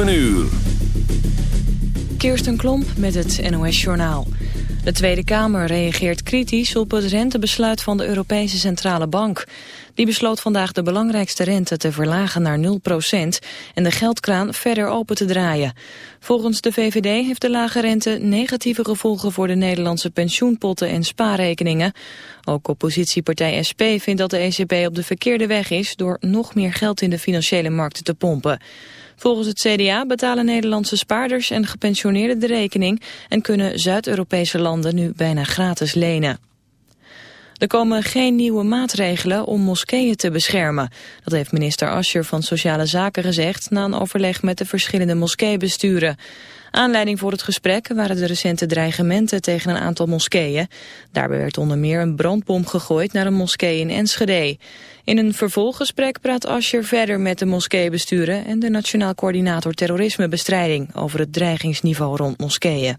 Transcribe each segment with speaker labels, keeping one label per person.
Speaker 1: Een uur.
Speaker 2: Kirsten Klomp met het NOS-journaal. De Tweede Kamer reageert kritisch op het rentebesluit van de Europese Centrale Bank. Die besloot vandaag de belangrijkste rente te verlagen naar 0% en de geldkraan verder open te draaien. Volgens de VVD heeft de lage rente negatieve gevolgen voor de Nederlandse pensioenpotten en spaarrekeningen. Ook oppositiepartij SP vindt dat de ECB op de verkeerde weg is door nog meer geld in de financiële markten te pompen. Volgens het CDA betalen Nederlandse spaarders en gepensioneerden de rekening en kunnen Zuid-Europese landen nu bijna gratis lenen. Er komen geen nieuwe maatregelen om moskeeën te beschermen. Dat heeft minister Ascher van Sociale Zaken gezegd na een overleg met de verschillende moskeebesturen. Aanleiding voor het gesprek waren de recente dreigementen tegen een aantal moskeeën. Daarbij werd onder meer een brandbom gegooid naar een moskee in Enschede. In een vervolggesprek praat Ascher verder met de moskeebesturen en de Nationaal Coördinator Terrorismebestrijding over het dreigingsniveau rond moskeeën.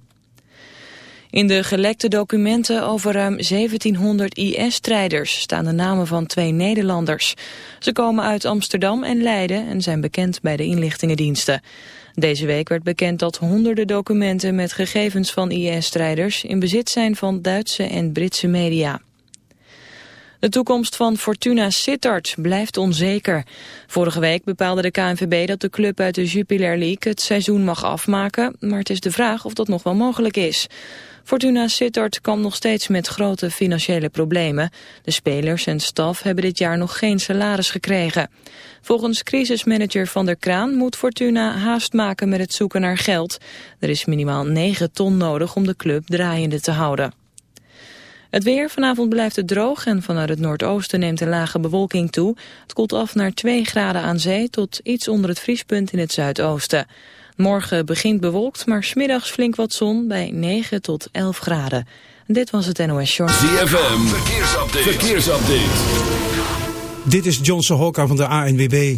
Speaker 2: In de gelekte documenten over ruim 1700 IS-strijders staan de namen van twee Nederlanders. Ze komen uit Amsterdam en Leiden en zijn bekend bij de inlichtingendiensten. Deze week werd bekend dat honderden documenten met gegevens van IS-strijders in bezit zijn van Duitse en Britse media. De toekomst van Fortuna Sittard blijft onzeker. Vorige week bepaalde de KNVB dat de club uit de Jupiler League het seizoen mag afmaken, maar het is de vraag of dat nog wel mogelijk is. Fortuna Sittard kwam nog steeds met grote financiële problemen. De spelers en staf hebben dit jaar nog geen salaris gekregen. Volgens crisismanager Van der Kraan moet Fortuna haast maken met het zoeken naar geld. Er is minimaal 9 ton nodig om de club draaiende te houden. Het weer, vanavond blijft het droog en vanuit het noordoosten neemt de lage bewolking toe. Het koelt af naar 2 graden aan zee tot iets onder het vriespunt in het zuidoosten. Morgen begint bewolkt, maar smiddags flink wat zon bij 9 tot 11 graden. Dit was het NOS Short.
Speaker 1: ZFM, verkeersupdate. verkeersupdate.
Speaker 3: Dit is Johnson Hokka van de ANWB.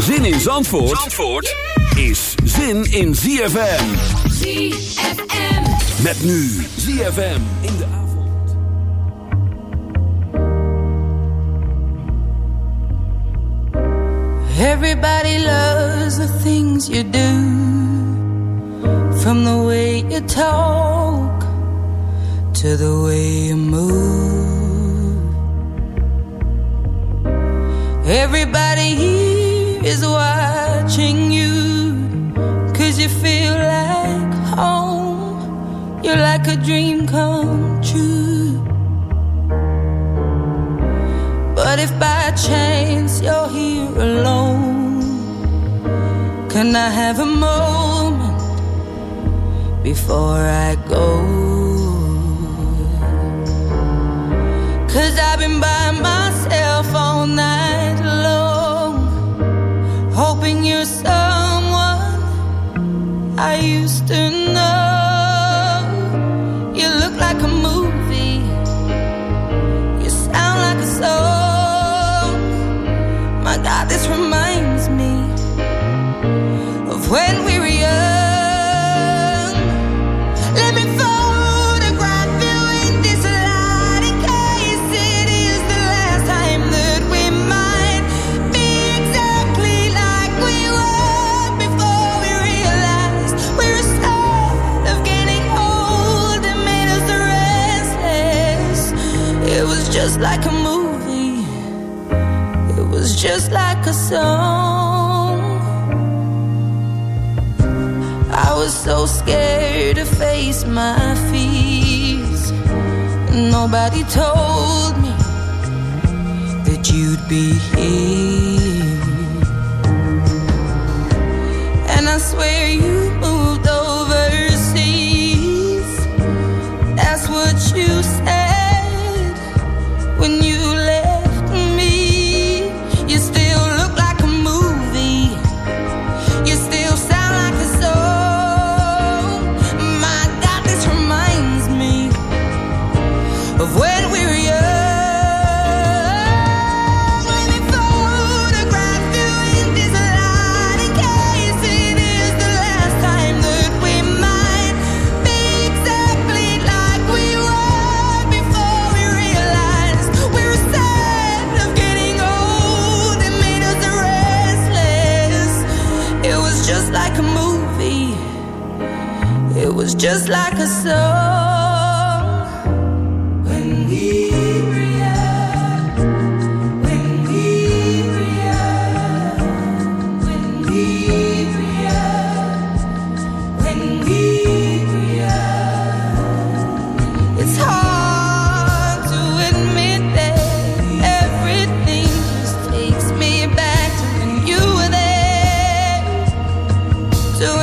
Speaker 1: Zin in Zandvoort, Zandvoort is zin in ZFM.
Speaker 4: ZFM.
Speaker 1: Met nu ZFM in de avond.
Speaker 5: Everybody loves the things you do, from the way you talk to the way you move. Everybody here is watching you, cause you feel like home. You're like a dream come true. But if by chance you're here alone, Can I have a moment before I go? Cause I've been by myself all night hoping you're someone I used to know. Nobody told me that you'd be here.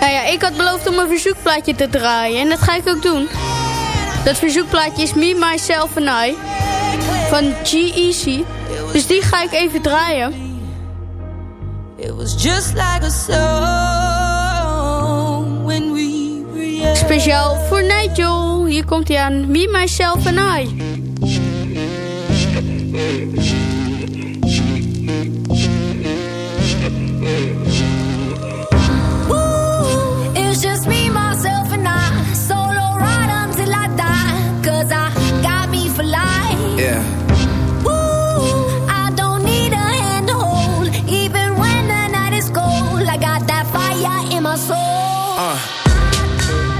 Speaker 6: Nou ja, ik had beloofd om een verzoekplaatje te draaien. En dat ga ik ook doen. Dat verzoekplaatje is Me, Myself and I. Van G-Eazy. Dus die ga ik even draaien. Speciaal voor Nigel. Hier komt hij aan. Me, Myself and I.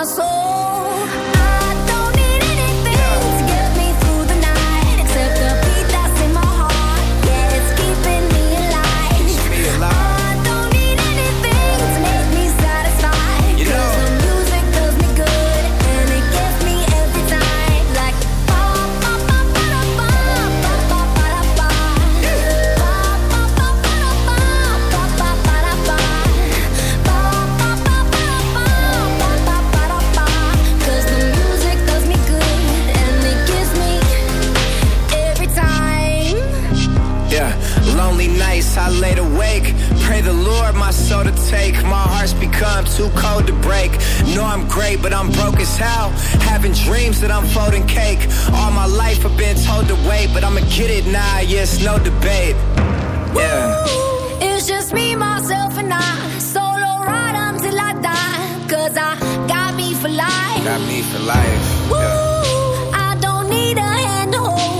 Speaker 7: My soul. My to
Speaker 8: take. My heart's become too cold to break. Know I'm great, but I'm broke as hell. Having dreams that I'm folding cake. All my life I've been told to wait, but I'ma get it now. Yes, no debate. Yeah.
Speaker 7: It's just me, myself, and I. Solo ride until I die. Cause I got me for life.
Speaker 8: Got me for life. Yeah.
Speaker 7: I don't need a hand to hold,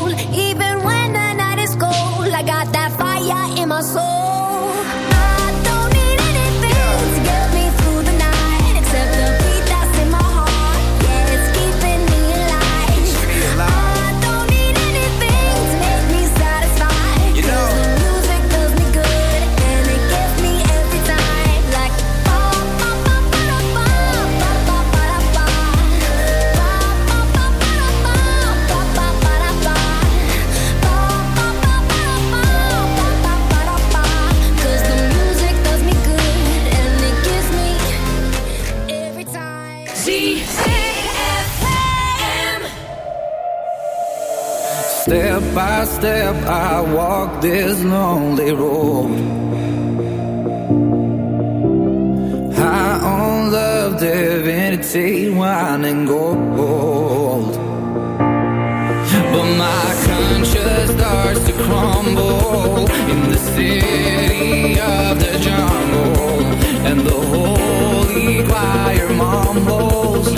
Speaker 9: by step, I walk this lonely road. High on love, divinity, wine and gold. But my conscience starts to crumble in the city of the jungle, and the holy choir mumbles.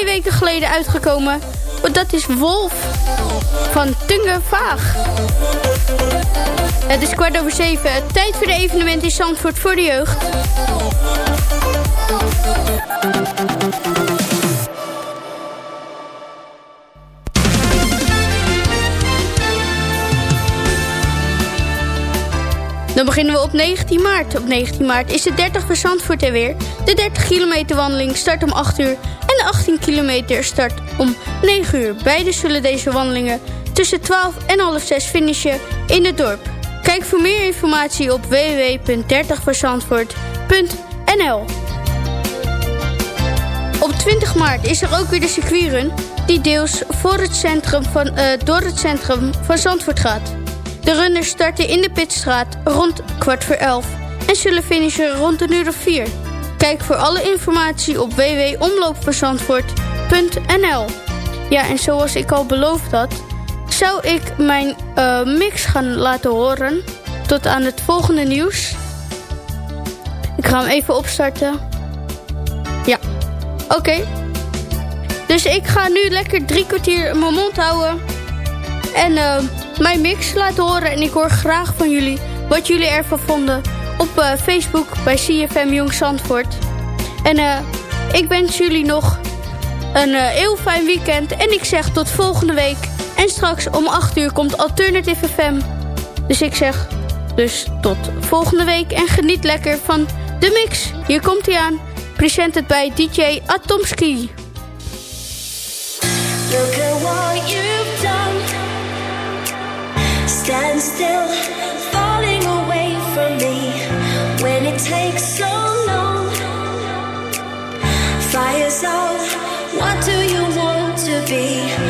Speaker 6: Twee weken geleden uitgekomen. Want dat is Wolf van Tunge Vaag. Het is kwart over zeven. Tijd voor de evenement in Zandvoort voor de jeugd. Dan beginnen we op 19 maart. Op 19 maart is de 30 voor Zandvoort er weer. De 30 kilometer wandeling start om 8 uur. En de 18 kilometer start om 9 uur. Beide zullen deze wandelingen tussen 12 en half 6 finishen in het dorp. Kijk voor meer informatie op www.30voorzandvoort.nl Op 20 maart is er ook weer de circuitrun... die deels voor het centrum van, eh, door het centrum van Zandvoort gaat. De runners starten in de Pitstraat rond kwart voor 11 en zullen finishen rond een uur of 4. Kijk voor alle informatie op www.omloopverzandvoort.nl Ja, en zoals ik al beloofd had, zou ik mijn eh, mix gaan laten horen tot aan het volgende nieuws. Ik ga hem even opstarten. Ja, oké. Dus ik ga nu lekker drie kwartier mijn mond houden. En eh, mijn mix laten horen. En ik hoor graag van jullie wat jullie ervan vonden. Op eh, Facebook bij CFM Jong Zandvoort. En eh, ik wens jullie nog een eh, heel fijn weekend. En ik zeg tot volgende week. En straks om 8 uur komt Alternative FM. Dus ik zeg dus tot volgende week. En geniet lekker van de mix. Hier komt hij aan. Presented bij DJ Atomski.
Speaker 7: Look at what you've done. Stand still, falling away from me. Takes so long, fires off. What do you want to be?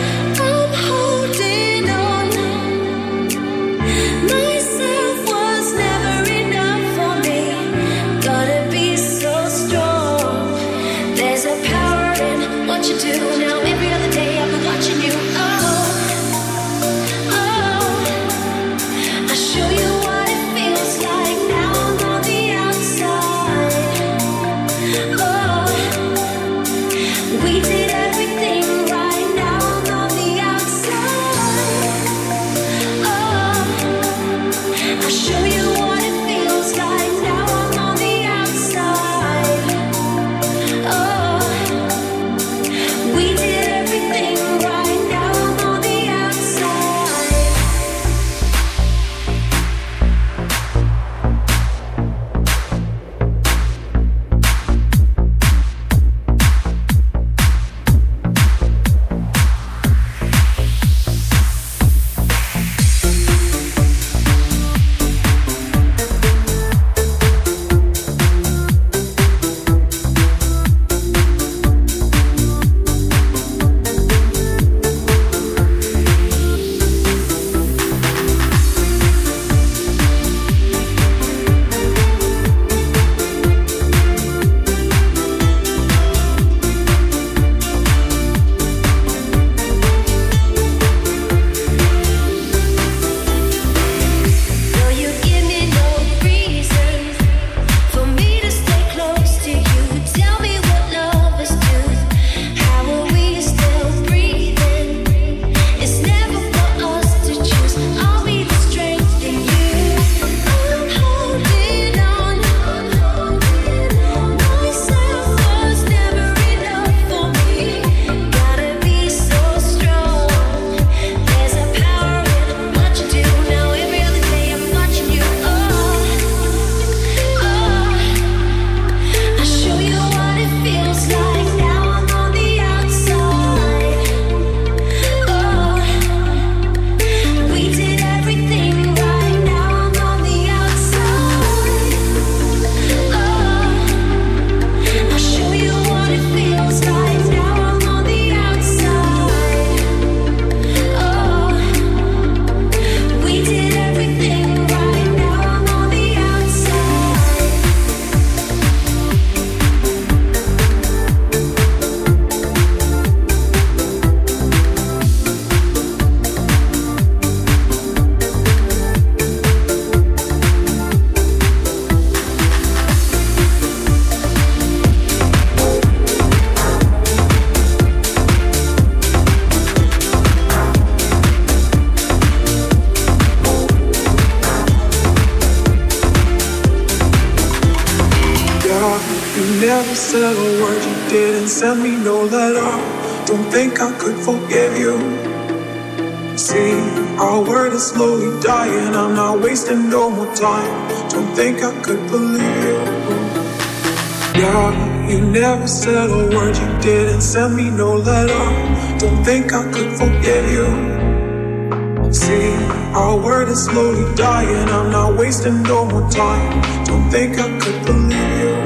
Speaker 10: Said a word, you didn't send me no letter. Don't think I could forgive you. See, our word is slowly dying. I'm not wasting no more time. Don't think I could believe you. Yeah, you never said a word, you didn't send me no letter. Don't think I could forgive you. See, our word is slowly dying. I'm not wasting no more time. Don't think I could believe you.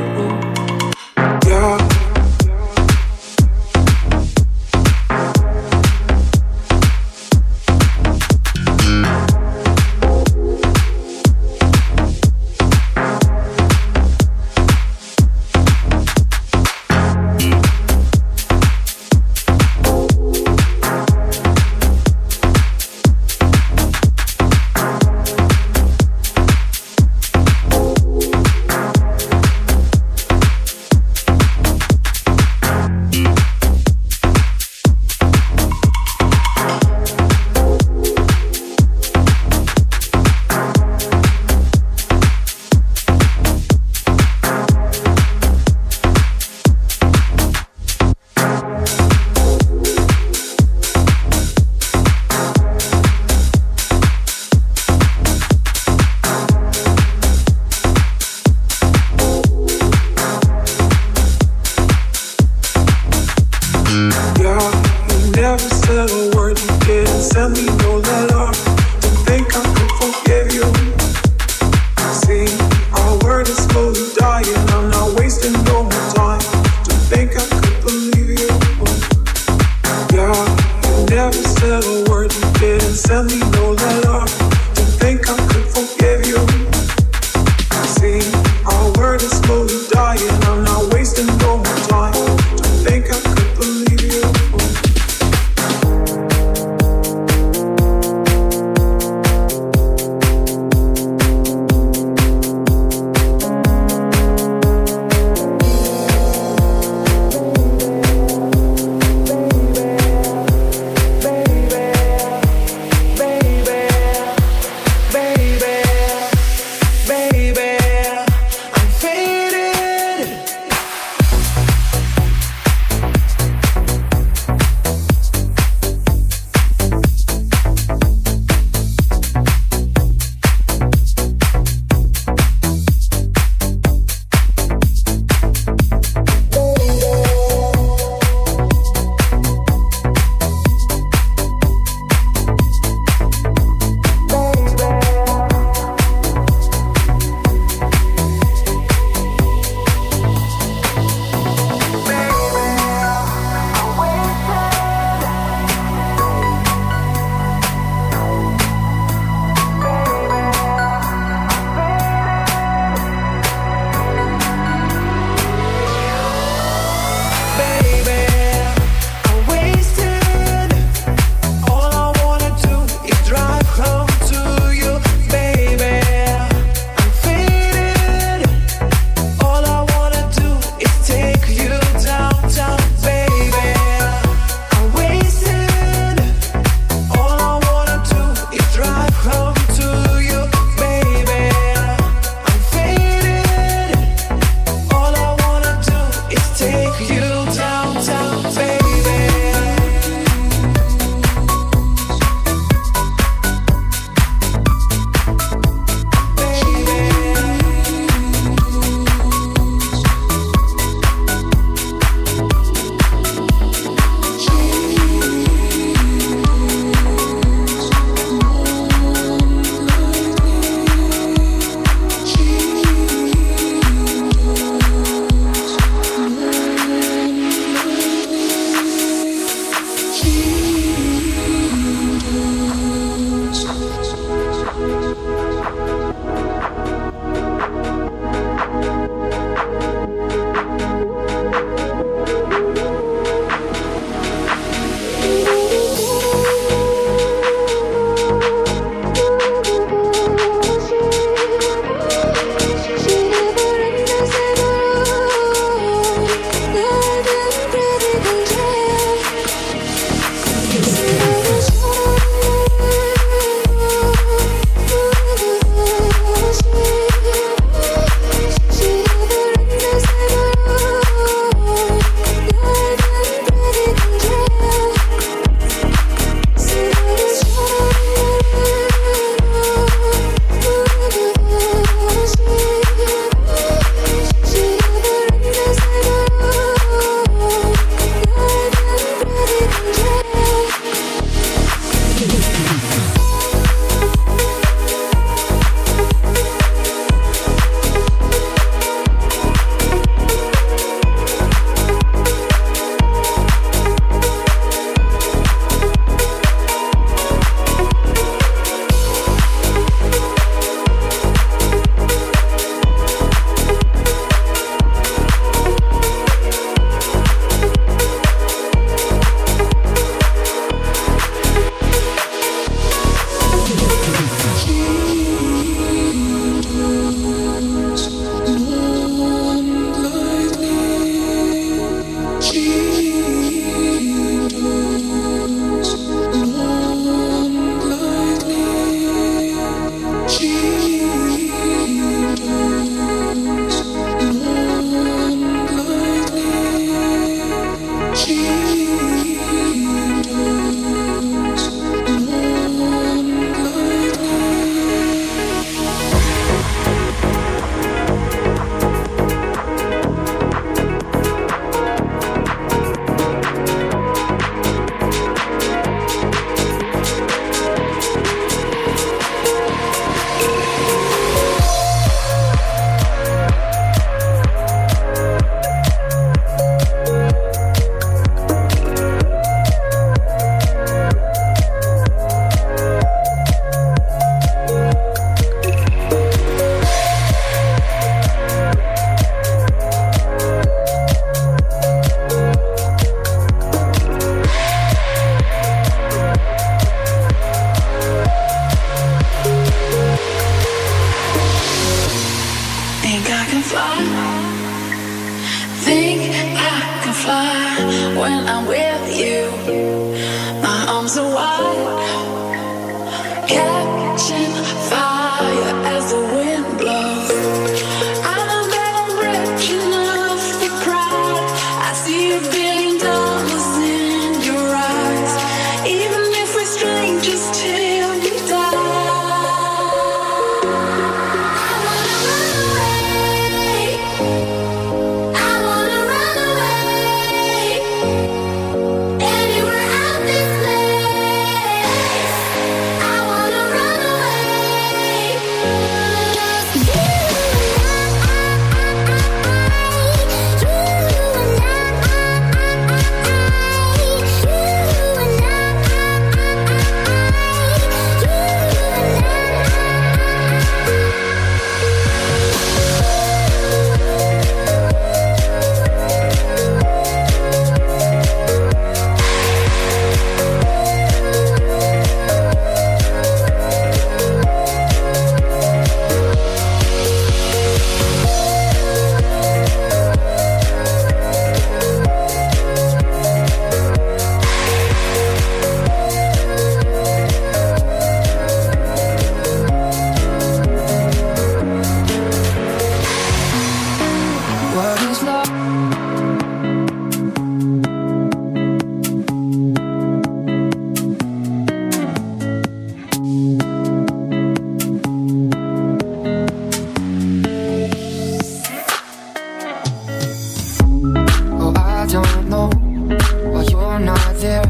Speaker 11: there.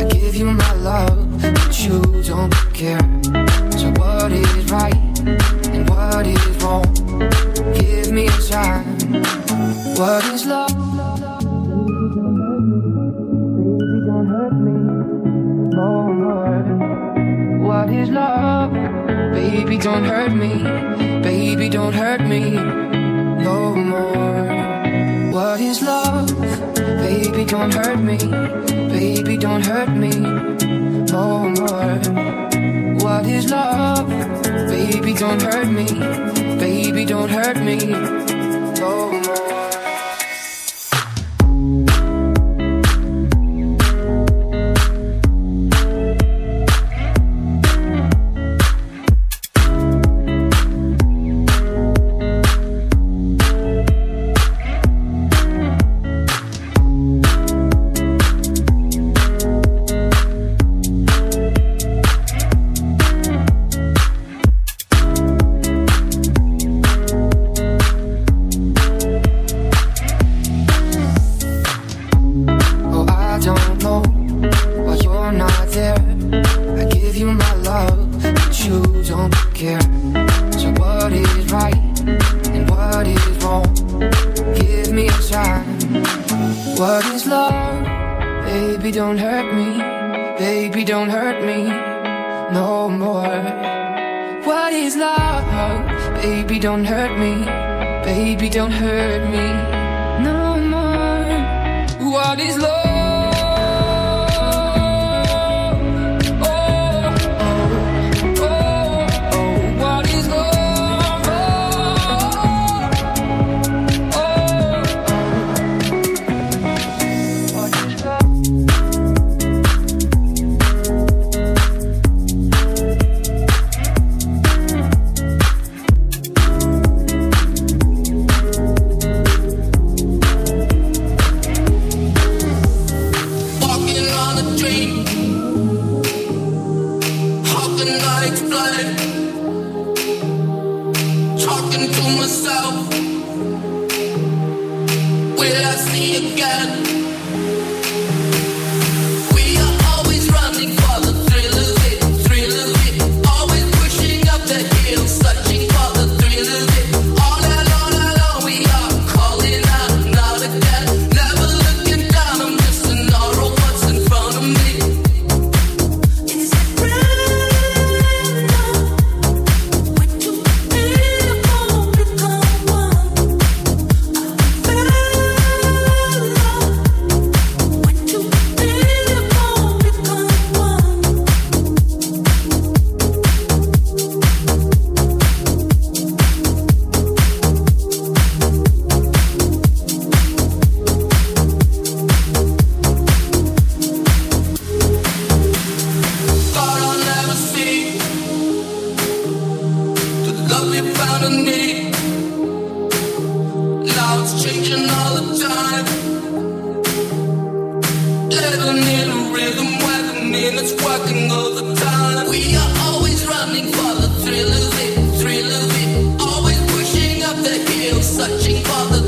Speaker 11: I give you my love, but you don't care. So what is right and what is wrong? Give me a sign. What is love? Baby, don't hurt me oh, no more. What is love? Baby, don't hurt me. Baby, don't hurt me no more. What is love? Baby, don't hurt me. Baby, don't hurt me. No more. What is love? Baby, don't hurt me. Baby, don't hurt me.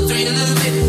Speaker 12: For the thrill of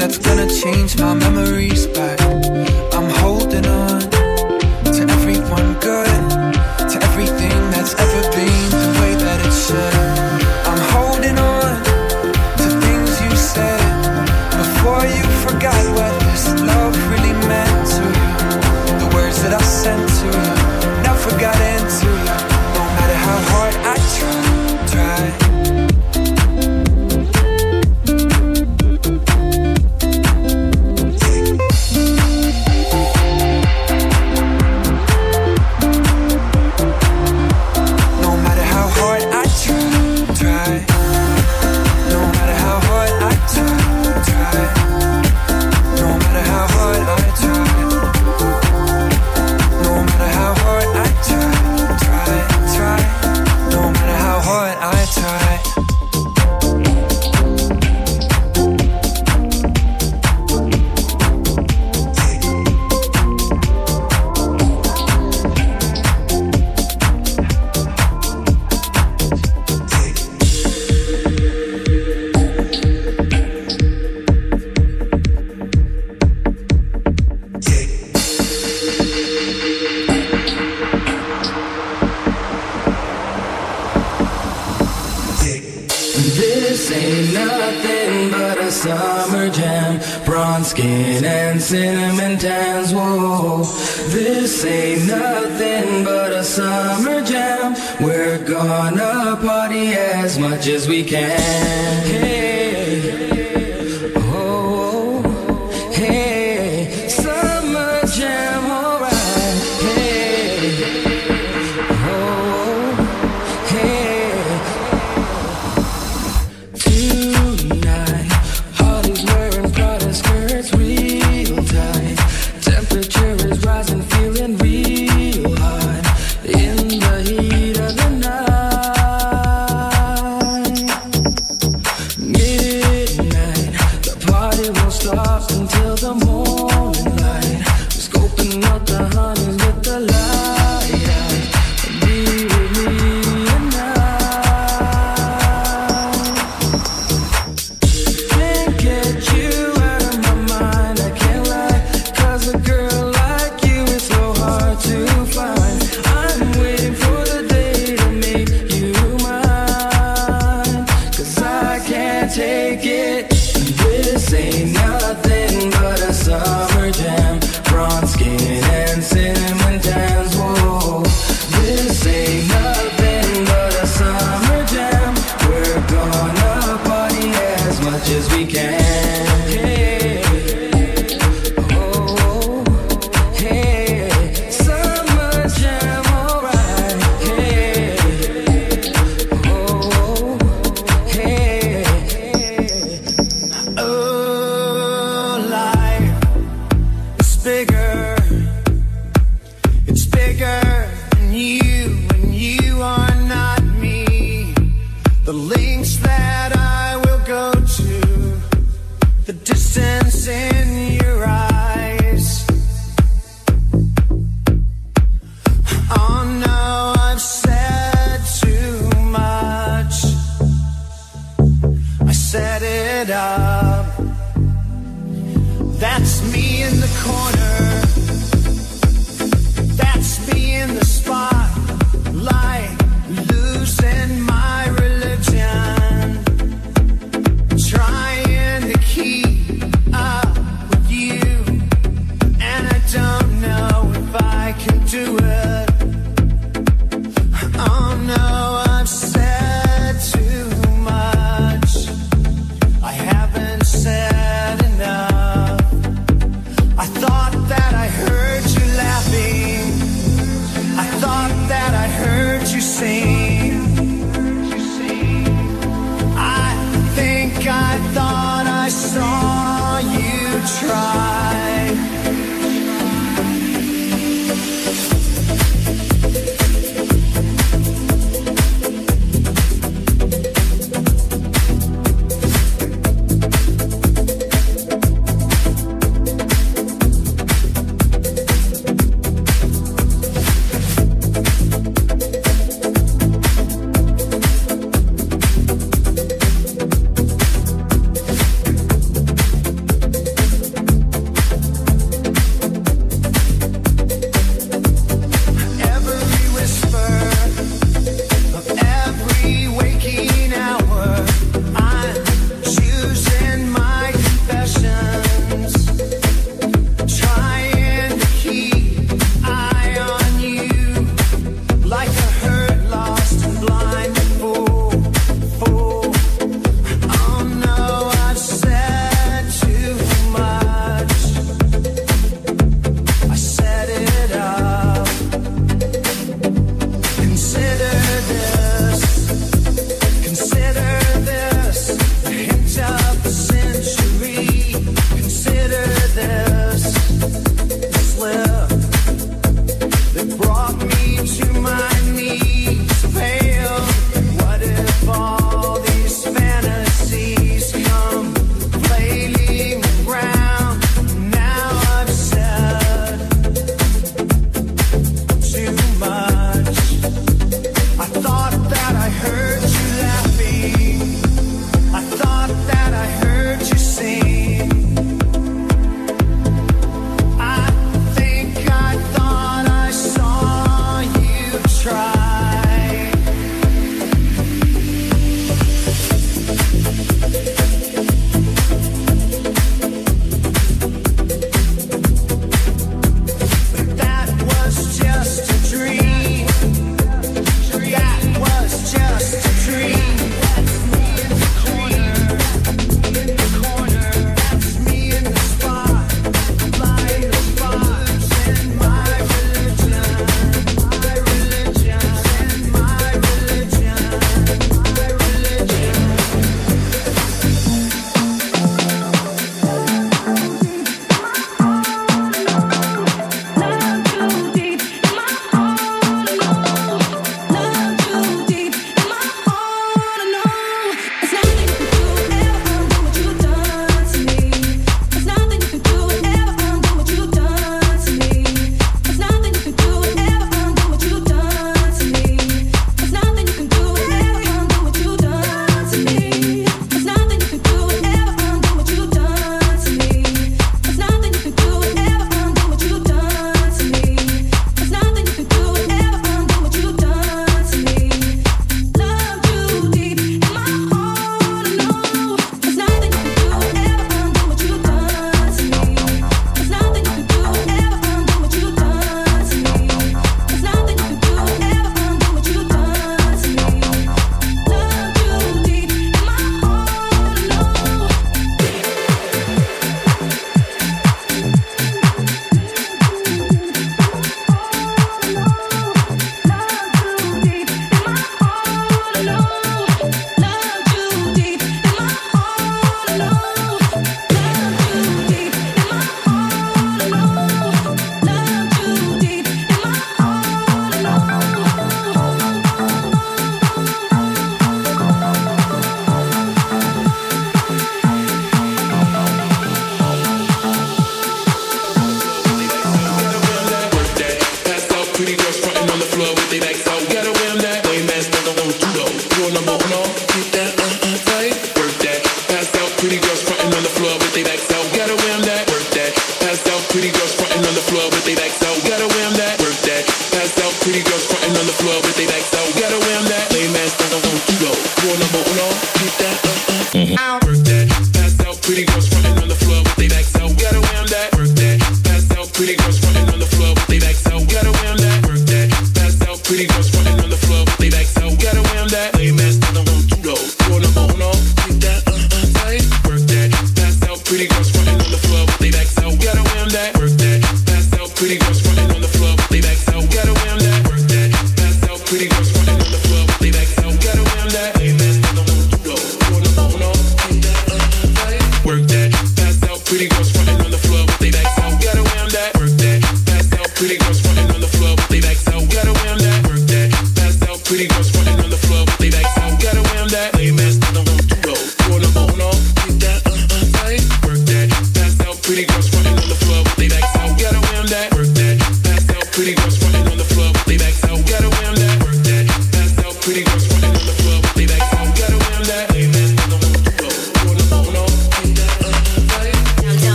Speaker 13: that's gonna change my memories back.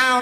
Speaker 14: Out.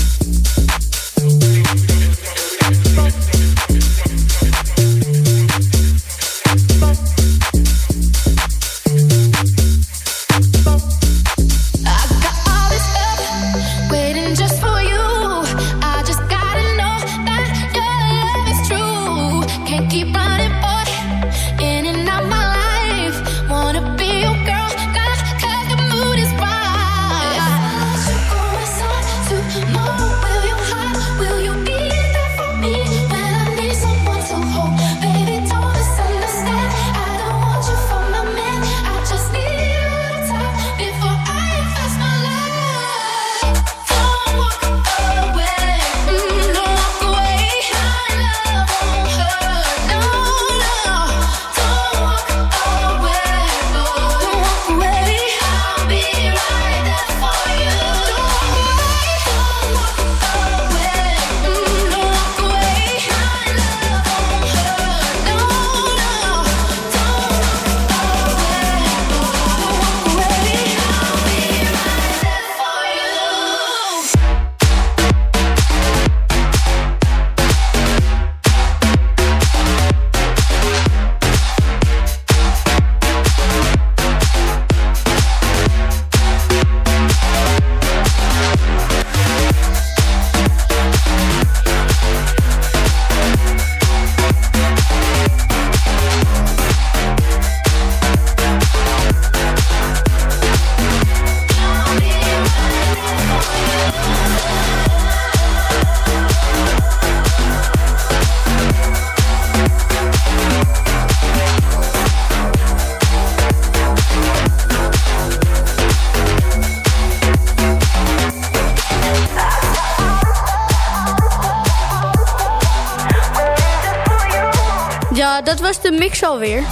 Speaker 6: Was de mix alweer.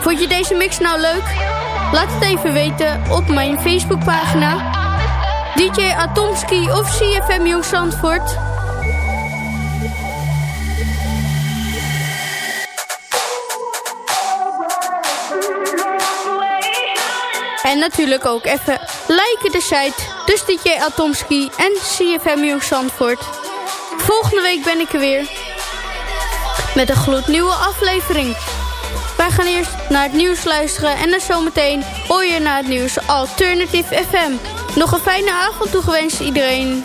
Speaker 6: Vond je deze mix nou leuk? Laat het even weten op mijn Facebookpagina. DJ Atomski of CFM Jong Zandvoort. En natuurlijk ook even liken de site. Dus DJ Atomski en CFM Jong Zandvoort. Volgende week ben ik er weer. Met een gloednieuwe aflevering. Wij gaan eerst naar het nieuws luisteren en dan zometeen hoor je naar het nieuws Alternative FM. Nog een fijne avond toegewenst iedereen.